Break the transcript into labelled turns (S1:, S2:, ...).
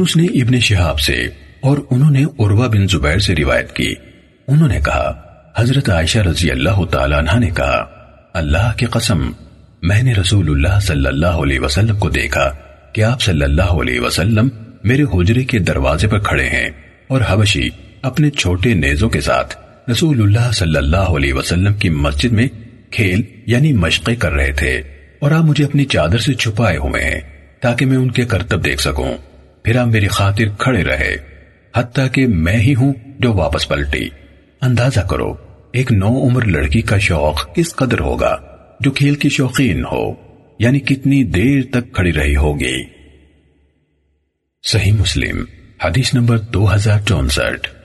S1: یونس نے ابن شہاب سے اور انہوں نے عروہ بن زبیر سے روایت کی۔ انہوں نے کہا، حضرت عائشہ رضی اللہ تعالیٰ عنہ نے کہا، اللہ کی قسم، میں نے رسول اللہ صلی اللہ علیہ وسلم کو دیکھا کہ آپ صلی اللہ علیہ وسلم میرے حجرے کے دروازے پر کھڑے ہیں اور حبشی اپنے چھوٹے نیزوں کے ساتھ رسول اللہ صلی اللہ علیہ وسلم کی مسجد میں کھیل یعنی مشقیں کر رہے تھے اور آپ مجھے اپنی چادر سے چھپائے ہوئے ہیں تاکہ میں ان کے کرتب دیکھ سکوں۔ پھر آپ میری خاطر کھڑے رہے، حتیٰ کہ میں ہی ہوں جو واپس پلٹی۔ اندازہ کرو، ایک نو عمر لڑکی کا شوق کس قدر ہوگا جو کھیل کی شوقین ہو یعنی کتنی دیر تک کھڑی رہی ہوگی۔ صحیح مسلم، حدیث نمبر دو ہزار چونسٹھ۔